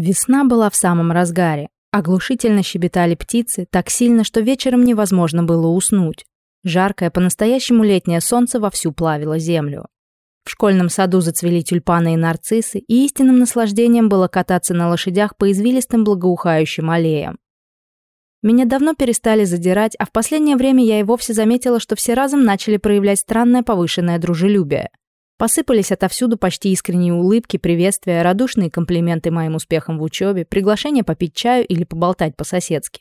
Весна была в самом разгаре. Оглушительно щебетали птицы, так сильно, что вечером невозможно было уснуть. Жаркое, по-настоящему летнее солнце вовсю плавило землю. В школьном саду зацвели тюльпаны и нарциссы, и истинным наслаждением было кататься на лошадях по извилистым благоухающим аллеям. Меня давно перестали задирать, а в последнее время я и вовсе заметила, что все разом начали проявлять странное повышенное дружелюбие. Посыпались отовсюду почти искренние улыбки, приветствия, радушные комплименты моим успехам в учебе, приглашение попить чаю или поболтать по-соседски.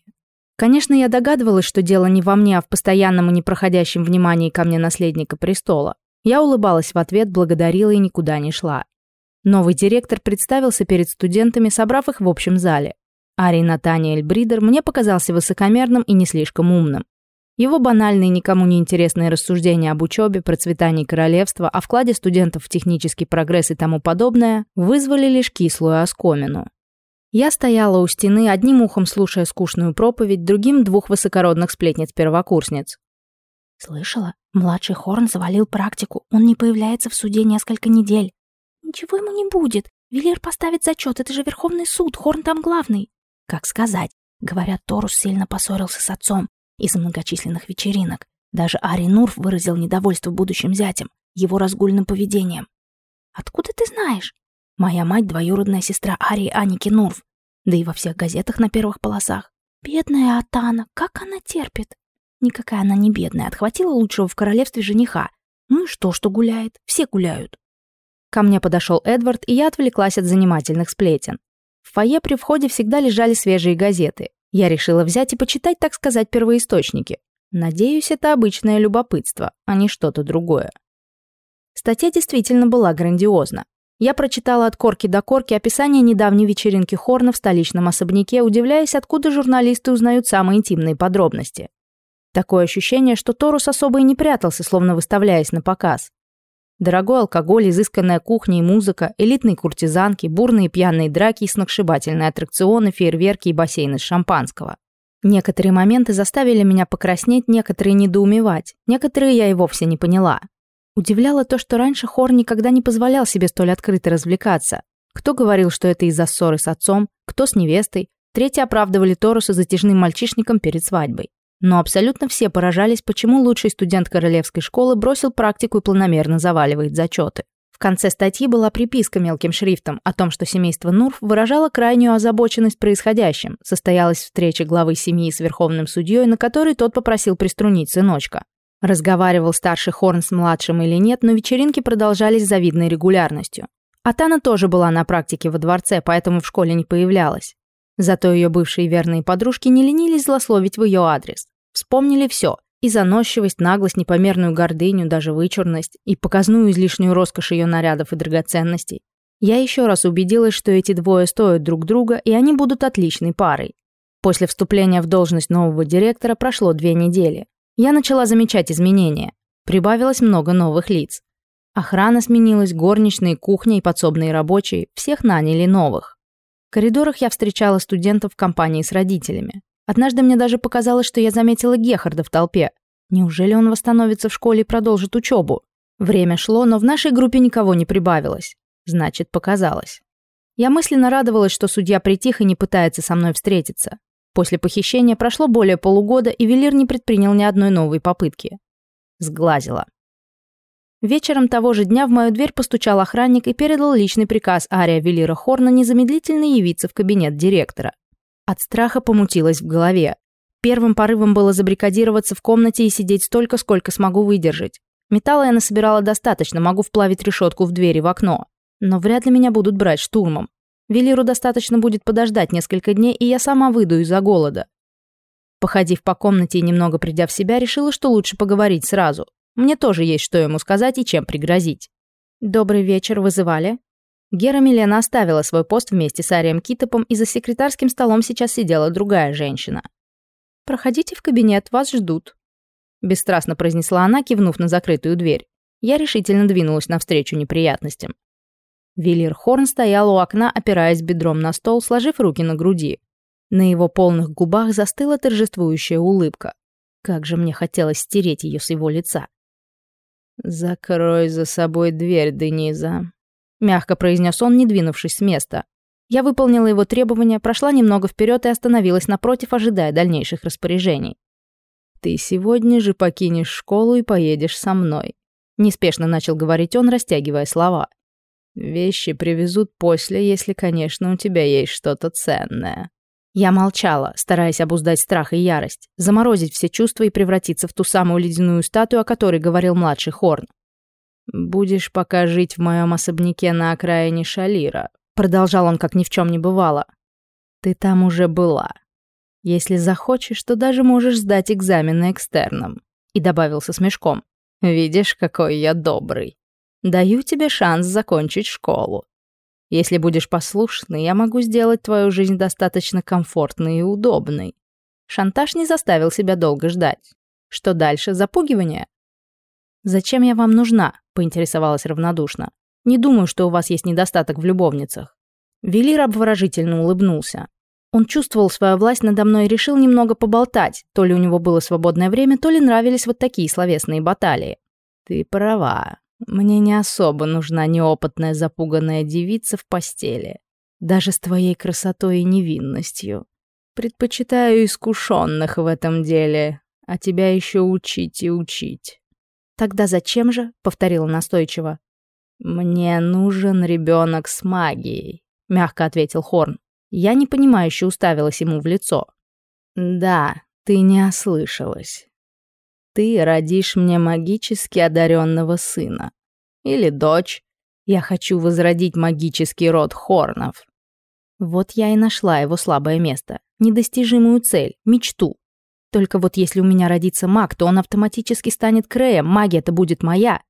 Конечно, я догадывалась, что дело не во мне, а в постоянном и непроходящем внимании ко мне наследника престола. Я улыбалась в ответ, благодарила и никуда не шла. Новый директор представился перед студентами, собрав их в общем зале. Ари Натаниэль Бридер мне показался высокомерным и не слишком умным. Его банальные, никому не интересные рассуждения об учебе, процветании королевства, о вкладе студентов в технический прогресс и тому подобное вызвали лишь кислую оскомину. Я стояла у стены, одним ухом слушая скучную проповедь, другим двух высокородных сплетниц-первокурсниц. «Слышала? Младший Хорн завалил практику. Он не появляется в суде несколько недель». «Ничего ему не будет. Велир поставит зачет. Это же Верховный суд. Хорн там главный». «Как сказать?» Говорят, Торус сильно поссорился с отцом из многочисленных вечеринок. Даже Ари Нурф выразил недовольство будущим зятем, его разгульным поведением. «Откуда ты знаешь?» «Моя мать — двоюродная сестра Ари Аники Нурф, да и во всех газетах на первых полосах. Бедная Атана, как она терпит!» Никакая она не бедная, отхватила лучшего в королевстве жениха. Ну и что, что гуляет? Все гуляют. Ко мне подошел Эдвард, и я отвлеклась от занимательных сплетен. В фойе при входе всегда лежали свежие газеты. Я решила взять и почитать, так сказать, первоисточники. Надеюсь, это обычное любопытство, а не что-то другое. Статья действительно была грандиозна. Я прочитала от корки до корки описание недавней вечеринки Хорна в столичном особняке, удивляясь, откуда журналисты узнают самые интимные подробности. Такое ощущение, что Торус особо и не прятался, словно выставляясь на показ. Дорогой алкоголь, изысканная кухня и музыка, элитные куртизанки, бурные пьяные драки и сногсшибательные аттракционы, фейерверки и бассейны с шампанского. Некоторые моменты заставили меня покраснеть, некоторые недоумевать, некоторые я и вовсе не поняла. Удивляло то, что раньше хор никогда не позволял себе столь открыто развлекаться. Кто говорил, что это из-за ссоры с отцом, кто с невестой, третьи оправдывали Торусу затяжным мальчишником перед свадьбой. Но абсолютно все поражались, почему лучший студент королевской школы бросил практику и планомерно заваливает зачеты. В конце статьи была приписка мелким шрифтом о том, что семейство Нурф выражало крайнюю озабоченность происходящим. Состоялась встреча главы семьи с верховным судьей, на которой тот попросил приструнить сыночка. Разговаривал старший Хорн с младшим или нет, но вечеринки продолжались с завидной регулярностью. Атана тоже была на практике во дворце, поэтому в школе не появлялась. Зато ее бывшие верные подружки не ленились злословить в ее адрес. Вспомнили все – и заносчивость, наглость, непомерную гордыню, даже вычурность, и показную излишнюю роскошь ее нарядов и драгоценностей. Я еще раз убедилась, что эти двое стоят друг друга, и они будут отличной парой. После вступления в должность нового директора прошло две недели. Я начала замечать изменения. Прибавилось много новых лиц. Охрана сменилась, горничные, кухня и подсобные рабочие, всех наняли новых. В коридорах я встречала студентов в компании с родителями. Однажды мне даже показалось, что я заметила Гехарда в толпе. Неужели он восстановится в школе и продолжит учебу? Время шло, но в нашей группе никого не прибавилось. Значит, показалось. Я мысленно радовалась, что судья притих и не пытается со мной встретиться. После похищения прошло более полугода, и Велир не предпринял ни одной новой попытки. Сглазила. Вечером того же дня в мою дверь постучал охранник и передал личный приказ Ария Велира Хорна незамедлительно явиться в кабинет директора. От страха помутилась в голове. Первым порывом было забрикадироваться в комнате и сидеть столько, сколько смогу выдержать. Металла я насобирала достаточно, могу вплавить решетку в дверь и в окно. Но вряд ли меня будут брать штурмом. Велиру достаточно будет подождать несколько дней, и я сама выйду из-за голода. Походив по комнате и немного придя в себя, решила, что лучше поговорить сразу. Мне тоже есть что ему сказать и чем пригрозить. «Добрый вечер, вызывали?» Гера Милена оставила свой пост вместе с Арием Китопом, и за секретарским столом сейчас сидела другая женщина. «Проходите в кабинет, вас ждут», — бесстрастно произнесла она, кивнув на закрытую дверь. Я решительно двинулась навстречу неприятностям. Велир Хорн стоял у окна, опираясь бедром на стол, сложив руки на груди. На его полных губах застыла торжествующая улыбка. Как же мне хотелось стереть ее с его лица. «Закрой за собой дверь, Дениза», — мягко произнес он, не двинувшись с места. Я выполнила его требования, прошла немного вперед и остановилась напротив, ожидая дальнейших распоряжений. «Ты сегодня же покинешь школу и поедешь со мной», — неспешно начал говорить он, растягивая слова. «Вещи привезут после, если, конечно, у тебя есть что-то ценное». Я молчала, стараясь обуздать страх и ярость, заморозить все чувства и превратиться в ту самую ледяную статую, о которой говорил младший Хорн. «Будешь пока жить в моем особняке на окраине Шалира», продолжал он, как ни в чем не бывало. «Ты там уже была. Если захочешь, то даже можешь сдать экзамен на экстерном». И добавился со смешком. «Видишь, какой я добрый. Даю тебе шанс закончить школу. Если будешь послушной, я могу сделать твою жизнь достаточно комфортной и удобной. Шантаж не заставил себя долго ждать. Что дальше? Запугивание? «Зачем я вам нужна?» – поинтересовалась равнодушно. «Не думаю, что у вас есть недостаток в любовницах». Велир обворожительно улыбнулся. Он чувствовал свою власть надо мной и решил немного поболтать. То ли у него было свободное время, то ли нравились вот такие словесные баталии. «Ты права. Мне не особо нужна неопытная запуганная девица в постели, даже с твоей красотой и невинностью. Предпочитаю искушенных в этом деле, а тебя еще учить и учить. Тогда зачем же? повторила настойчиво. Мне нужен ребенок с магией, мягко ответил Хорн. Я непонимающе уставилась ему в лицо. Да, ты не ослышалась ты родишь мне магически одаренного сына. Или дочь. Я хочу возродить магический род Хорнов. Вот я и нашла его слабое место, недостижимую цель, мечту. Только вот если у меня родится маг, то он автоматически станет Креем, магия-то будет моя.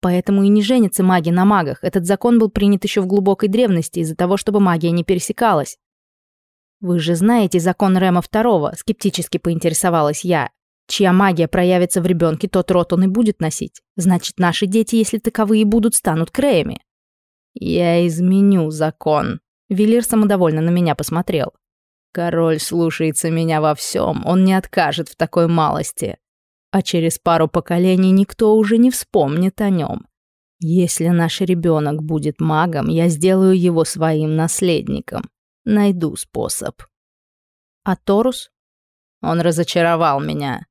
Поэтому и не женятся маги на магах, этот закон был принят еще в глубокой древности из-за того, чтобы магия не пересекалась. «Вы же знаете закон Рема Второго», — скептически поинтересовалась я. Чья магия проявится в ребенке, тот рот он и будет носить. Значит, наши дети, если таковые будут, станут Креями. Я изменю закон. Велир самодовольно на меня посмотрел. Король слушается меня во всем, он не откажет в такой малости. А через пару поколений никто уже не вспомнит о нем. Если наш ребенок будет магом, я сделаю его своим наследником. Найду способ. А Торус? Он разочаровал меня.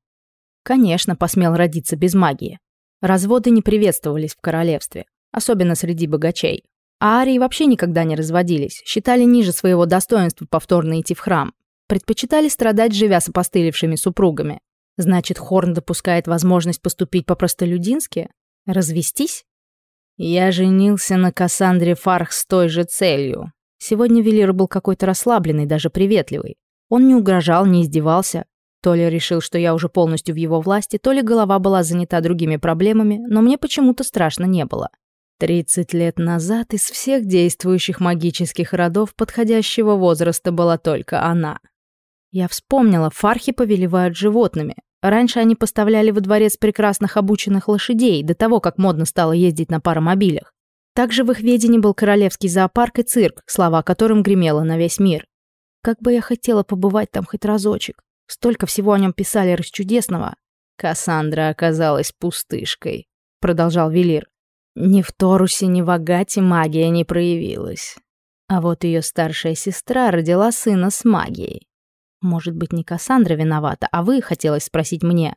Конечно, посмел родиться без магии. Разводы не приветствовались в королевстве, особенно среди богачей. А арии вообще никогда не разводились, считали ниже своего достоинства повторно идти в храм. Предпочитали страдать, живя с опостылевшими супругами. Значит, Хорн допускает возможность поступить по-простолюдински? Развестись? Я женился на Кассандре Фарх с той же целью. Сегодня Велир был какой-то расслабленный, даже приветливый. Он не угрожал, не издевался, то ли решил, что я уже полностью в его власти, то ли голова была занята другими проблемами, но мне почему-то страшно не было. Тридцать лет назад из всех действующих магических родов подходящего возраста была только она. Я вспомнила, фархи повелевают животными. Раньше они поставляли во дворец прекрасных обученных лошадей, до того, как модно стало ездить на паромобилях. Также в их ведении был королевский зоопарк и цирк, слова которым гремела на весь мир. Как бы я хотела побывать там хоть разочек. Столько всего о нем писали расчудесного. Кассандра оказалась пустышкой, продолжал Велир. Ни в Торусе, ни в Агате магия не проявилась. А вот ее старшая сестра родила сына с магией. Может быть, не Кассандра виновата, а вы, хотелось спросить мне.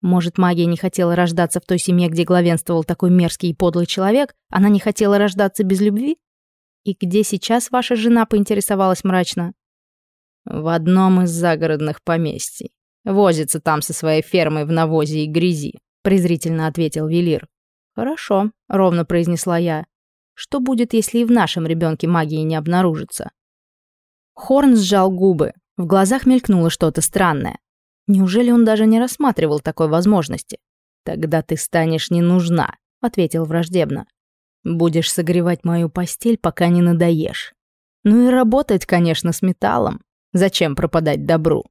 Может, магия не хотела рождаться в той семье, где главенствовал такой мерзкий и подлый человек? Она не хотела рождаться без любви? И где сейчас ваша жена, поинтересовалась мрачно? В одном из загородных поместий. Возится там со своей фермой в навозе и грязи, презрительно ответил Велир. Хорошо, ровно произнесла я. Что будет, если и в нашем ребенке магии не обнаружится? Хорн сжал губы. В глазах мелькнуло что-то странное. Неужели он даже не рассматривал такой возможности? «Тогда ты станешь не нужна», — ответил враждебно. «Будешь согревать мою постель, пока не надоешь. Ну и работать, конечно, с металлом. Зачем пропадать добру?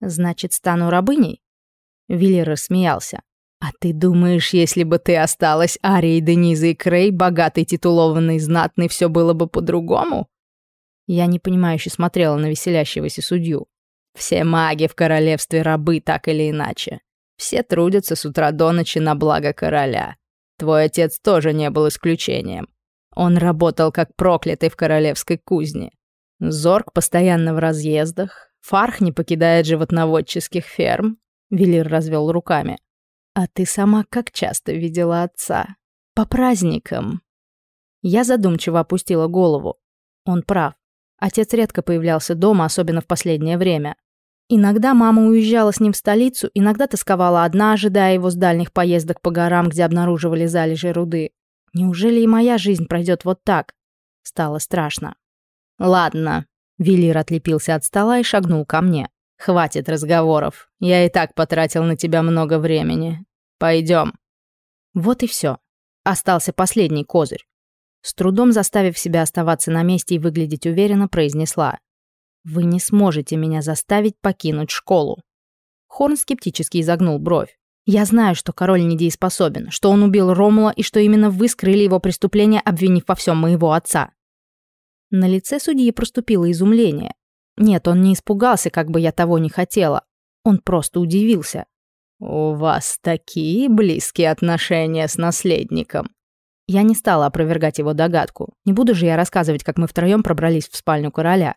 Значит, стану рабыней? Виллер рассмеялся. А ты думаешь, если бы ты осталась Арией Денизой и Крей, богатой, титулованной, знатной, все было бы по-другому? Я непонимающе смотрела на веселящегося судью. Все маги в королевстве рабы, так или иначе. Все трудятся с утра до ночи на благо короля. Твой отец тоже не был исключением. Он работал как проклятый в королевской кузне. Зорг постоянно в разъездах. Фарх не покидает животноводческих ферм. Велир развел руками. А ты сама как часто видела отца? По праздникам. Я задумчиво опустила голову. Он прав. Отец редко появлялся дома, особенно в последнее время. Иногда мама уезжала с ним в столицу, иногда тосковала одна, ожидая его с дальних поездок по горам, где обнаруживали залежи руды. Неужели и моя жизнь пройдет вот так? Стало страшно. «Ладно», — Велир отлепился от стола и шагнул ко мне. «Хватит разговоров. Я и так потратил на тебя много времени. Пойдем. Вот и все. Остался последний козырь. С трудом заставив себя оставаться на месте и выглядеть уверенно, произнесла. «Вы не сможете меня заставить покинуть школу». Хорн скептически изогнул бровь. «Я знаю, что король недееспособен, что он убил Ромула и что именно вы скрыли его преступление, обвинив во всем моего отца. На лице судьи проступило изумление. Нет, он не испугался, как бы я того не хотела. Он просто удивился. «У вас такие близкие отношения с наследником». Я не стала опровергать его догадку. Не буду же я рассказывать, как мы втроем пробрались в спальню короля.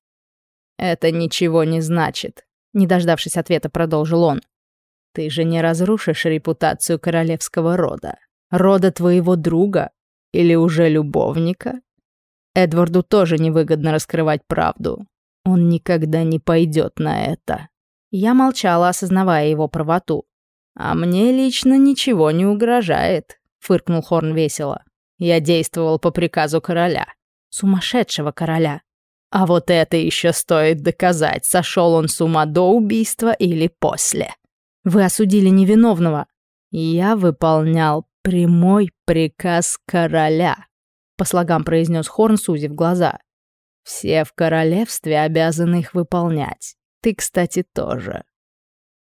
«Это ничего не значит», — не дождавшись ответа, продолжил он. «Ты же не разрушишь репутацию королевского рода. Рода твоего друга или уже любовника?» Эдварду тоже невыгодно раскрывать правду. Он никогда не пойдет на это. Я молчала, осознавая его правоту. «А мне лично ничего не угрожает», — фыркнул Хорн весело. «Я действовал по приказу короля. Сумасшедшего короля. А вот это еще стоит доказать, сошел он с ума до убийства или после. Вы осудили невиновного. Я выполнял прямой приказ короля. — по слогам произнес Хорн, сузив глаза. «Все в королевстве обязаны их выполнять. Ты, кстати, тоже».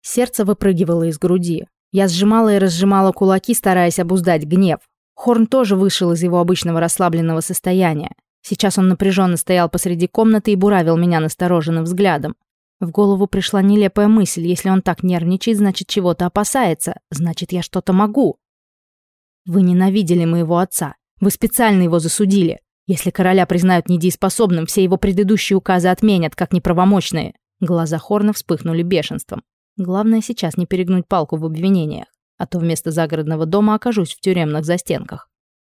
Сердце выпрыгивало из груди. Я сжимала и разжимала кулаки, стараясь обуздать гнев. Хорн тоже вышел из его обычного расслабленного состояния. Сейчас он напряженно стоял посреди комнаты и буравил меня настороженным взглядом. В голову пришла нелепая мысль. Если он так нервничает, значит, чего-то опасается. Значит, я что-то могу. Вы ненавидели моего отца. Вы специально его засудили. Если короля признают недееспособным, все его предыдущие указы отменят, как неправомочные». Глаза Хорна вспыхнули бешенством. Главное сейчас не перегнуть палку в обвинениях, а то вместо загородного дома окажусь в тюремных застенках.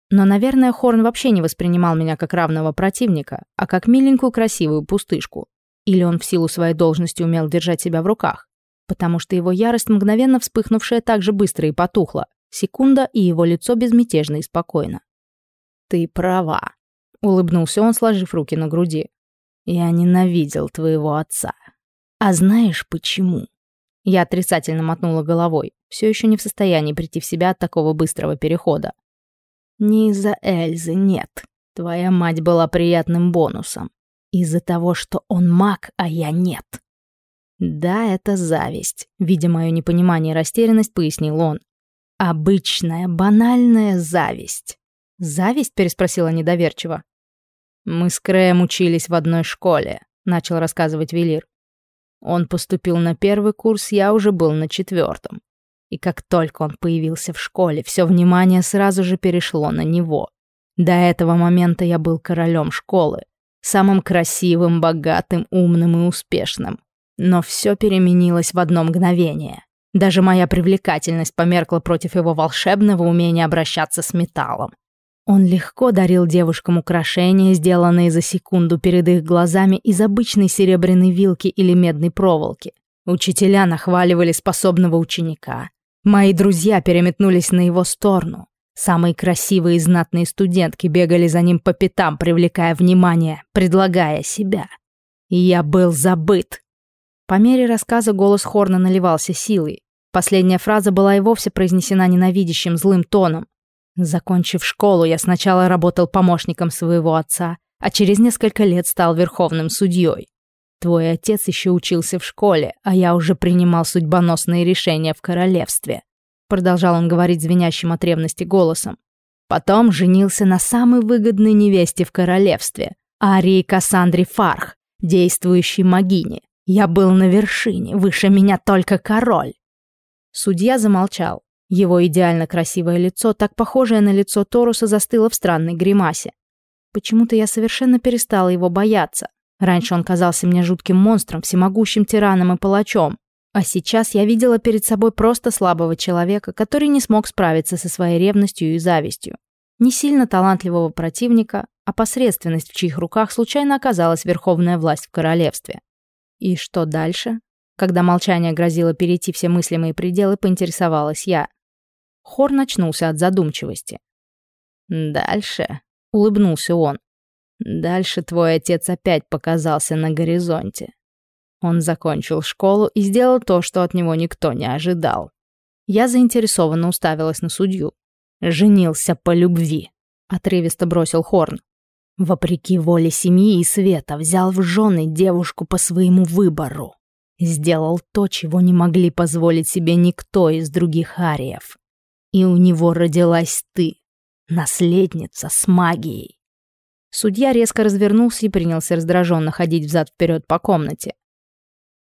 Но, наверное, Хорн вообще не воспринимал меня как равного противника, а как миленькую красивую пустышку. Или он в силу своей должности умел держать себя в руках, потому что его ярость, мгновенно вспыхнувшая, так же быстро и потухла. Секунда, и его лицо безмятежно и спокойно ты права», — улыбнулся он, сложив руки на груди. «Я ненавидел твоего отца. А знаешь почему?» Я отрицательно мотнула головой, все еще не в состоянии прийти в себя от такого быстрого перехода. «Не из-за Эльзы, нет. Твоя мать была приятным бонусом. Из-за того, что он маг, а я нет». «Да, это зависть», — видя мое непонимание и растерянность, пояснил он. «Обычная, банальная зависть». «Зависть?» — переспросила недоверчиво. «Мы с Крэем учились в одной школе», — начал рассказывать Велир. «Он поступил на первый курс, я уже был на четвертом. И как только он появился в школе, все внимание сразу же перешло на него. До этого момента я был королем школы, самым красивым, богатым, умным и успешным. Но все переменилось в одно мгновение. Даже моя привлекательность померкла против его волшебного умения обращаться с металлом. Он легко дарил девушкам украшения, сделанные за секунду перед их глазами из обычной серебряной вилки или медной проволоки. Учителя нахваливали способного ученика. Мои друзья переметнулись на его сторону. Самые красивые и знатные студентки бегали за ним по пятам, привлекая внимание, предлагая себя. И я был забыт. По мере рассказа голос Хорна наливался силой. Последняя фраза была и вовсе произнесена ненавидящим злым тоном. Закончив школу, я сначала работал помощником своего отца, а через несколько лет стал верховным судьей. Твой отец еще учился в школе, а я уже принимал судьбоносные решения в королевстве. Продолжал он говорить звенящим от ревности голосом. Потом женился на самой выгодной невесте в королевстве, Арии Кассандре Фарх, действующей магине. Я был на вершине, выше меня только король. Судья замолчал, его идеально красивое лицо, так похожее на лицо Торуса, застыло в странной гримасе. Почему-то я совершенно перестала его бояться. Раньше он казался мне жутким монстром, всемогущим тираном и палачом. А сейчас я видела перед собой просто слабого человека, который не смог справиться со своей ревностью и завистью. Не сильно талантливого противника, а посредственность, в чьих руках случайно оказалась верховная власть в королевстве. И что дальше? Когда молчание грозило перейти все мыслимые пределы, поинтересовалась я. Хор начнулся от задумчивости. «Дальше», — улыбнулся он, — «дальше твой отец опять показался на горизонте. Он закончил школу и сделал то, что от него никто не ожидал. Я заинтересованно уставилась на судью. «Женился по любви», — отрывисто бросил Хорн. «Вопреки воле семьи и света взял в жены девушку по своему выбору. Сделал то, чего не могли позволить себе никто из других ариев и у него родилась ты, наследница с магией. Судья резко развернулся и принялся раздраженно ходить взад-вперед по комнате.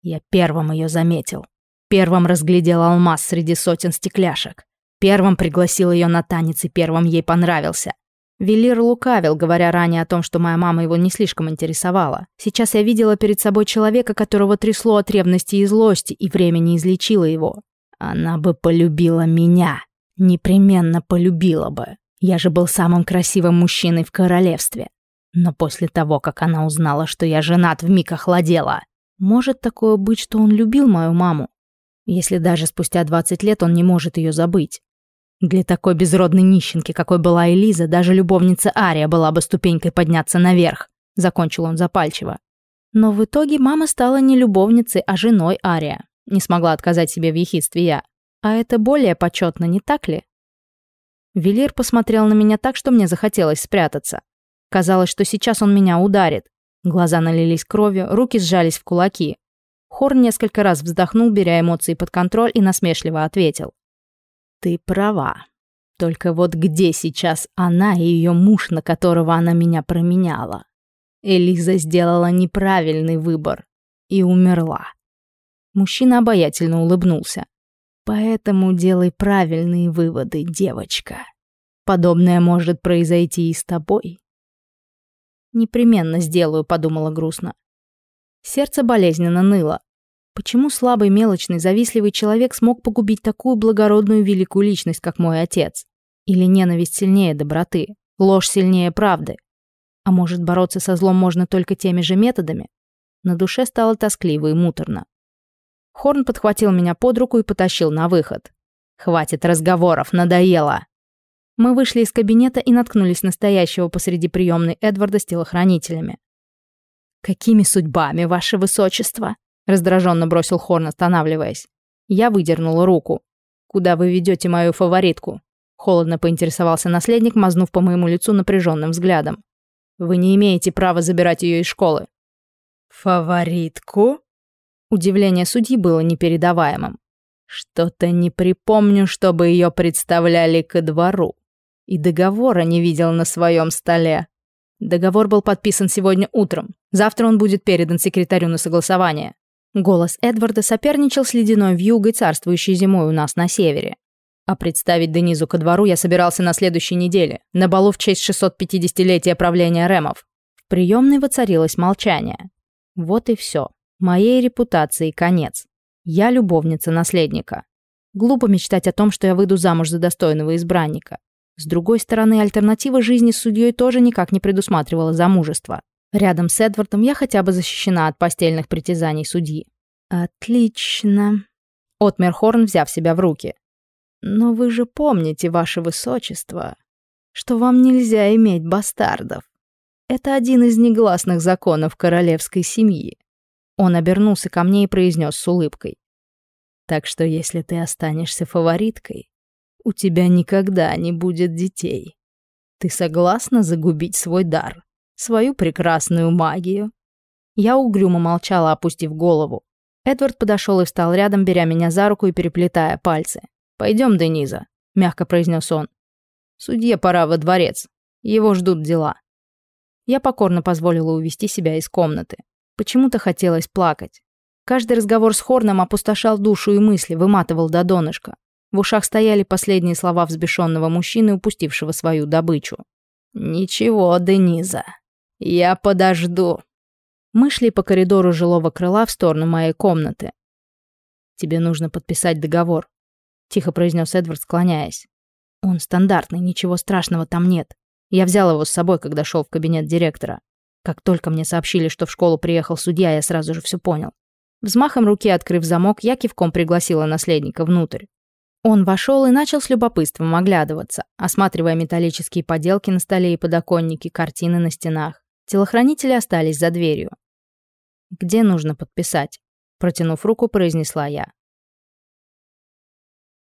Я первым ее заметил. Первым разглядел алмаз среди сотен стекляшек. Первым пригласил ее на танец и первым ей понравился. Велир лукавил, говоря ранее о том, что моя мама его не слишком интересовала. Сейчас я видела перед собой человека, которого трясло от ревности и злости, и время не излечило его. Она бы полюбила меня непременно полюбила бы. Я же был самым красивым мужчиной в королевстве. Но после того, как она узнала, что я женат, вмиг охладела. Может такое быть, что он любил мою маму? Если даже спустя 20 лет он не может ее забыть. Для такой безродной нищенки, какой была Элиза, даже любовница Ария была бы ступенькой подняться наверх. Закончил он запальчиво. Но в итоге мама стала не любовницей, а женой Ария. Не смогла отказать себе в ехидстве я. А это более почетно, не так ли? Велир посмотрел на меня так, что мне захотелось спрятаться. Казалось, что сейчас он меня ударит. Глаза налились кровью, руки сжались в кулаки. Хорн несколько раз вздохнул, беря эмоции под контроль, и насмешливо ответил. «Ты права. Только вот где сейчас она и ее муж, на которого она меня променяла? Элиза сделала неправильный выбор и умерла». Мужчина обаятельно улыбнулся. Поэтому делай правильные выводы, девочка. Подобное может произойти и с тобой. Непременно сделаю, подумала грустно. Сердце болезненно ныло. Почему слабый, мелочный, завистливый человек смог погубить такую благородную великую личность, как мой отец? Или ненависть сильнее доброты, ложь сильнее правды? А может, бороться со злом можно только теми же методами? На душе стало тоскливо и муторно. Хорн подхватил меня под руку и потащил на выход. «Хватит разговоров, надоело!» Мы вышли из кабинета и наткнулись на стоящего посреди приемной Эдварда с телохранителями. «Какими судьбами, ваше высочество?» — раздраженно бросил Хорн, останавливаясь. Я выдернула руку. «Куда вы ведете мою фаворитку?» — холодно поинтересовался наследник, мазнув по моему лицу напряженным взглядом. «Вы не имеете права забирать ее из школы». «Фаворитку?» Удивление судьи было непередаваемым. Что-то не припомню, чтобы ее представляли ко двору. И договора не видел на своем столе. Договор был подписан сегодня утром. Завтра он будет передан секретарю на согласование. Голос Эдварда соперничал с ледяной вьюгой, царствующей зимой у нас на севере. А представить Денизу ко двору я собирался на следующей неделе, на балу в честь 650-летия правления Рэмов. В приемной воцарилось молчание. Вот и все моей репутации конец. Я любовница наследника. Глупо мечтать о том, что я выйду замуж за достойного избранника. С другой стороны, альтернатива жизни с судьей тоже никак не предусматривала замужество. Рядом с Эдвардом я хотя бы защищена от постельных притязаний судьи. Отлично. Отмер Хорн, взяв себя в руки. Но вы же помните, ваше высочество, что вам нельзя иметь бастардов. Это один из негласных законов королевской семьи. Он обернулся ко мне и произнес с улыбкой. «Так что если ты останешься фавориткой, у тебя никогда не будет детей. Ты согласна загубить свой дар, свою прекрасную магию?» Я угрюмо молчала, опустив голову. Эдвард подошел и встал рядом, беря меня за руку и переплетая пальцы. «Пойдем, Дениза», — мягко произнес он. «Судье пора во дворец. Его ждут дела». Я покорно позволила увести себя из комнаты. Почему-то хотелось плакать. Каждый разговор с Хорном опустошал душу и мысли, выматывал до донышка. В ушах стояли последние слова взбешенного мужчины, упустившего свою добычу. «Ничего, Дениза. Я подожду». Мы шли по коридору жилого крыла в сторону моей комнаты. «Тебе нужно подписать договор», — тихо произнес Эдвард, склоняясь. «Он стандартный, ничего страшного там нет. Я взял его с собой, когда шел в кабинет директора. Как только мне сообщили, что в школу приехал судья, я сразу же все понял. Взмахом руки открыв замок, я кивком пригласила наследника внутрь. Он вошел и начал с любопытством оглядываться, осматривая металлические поделки на столе и подоконники, картины на стенах. Телохранители остались за дверью. «Где нужно подписать?» Протянув руку, произнесла я.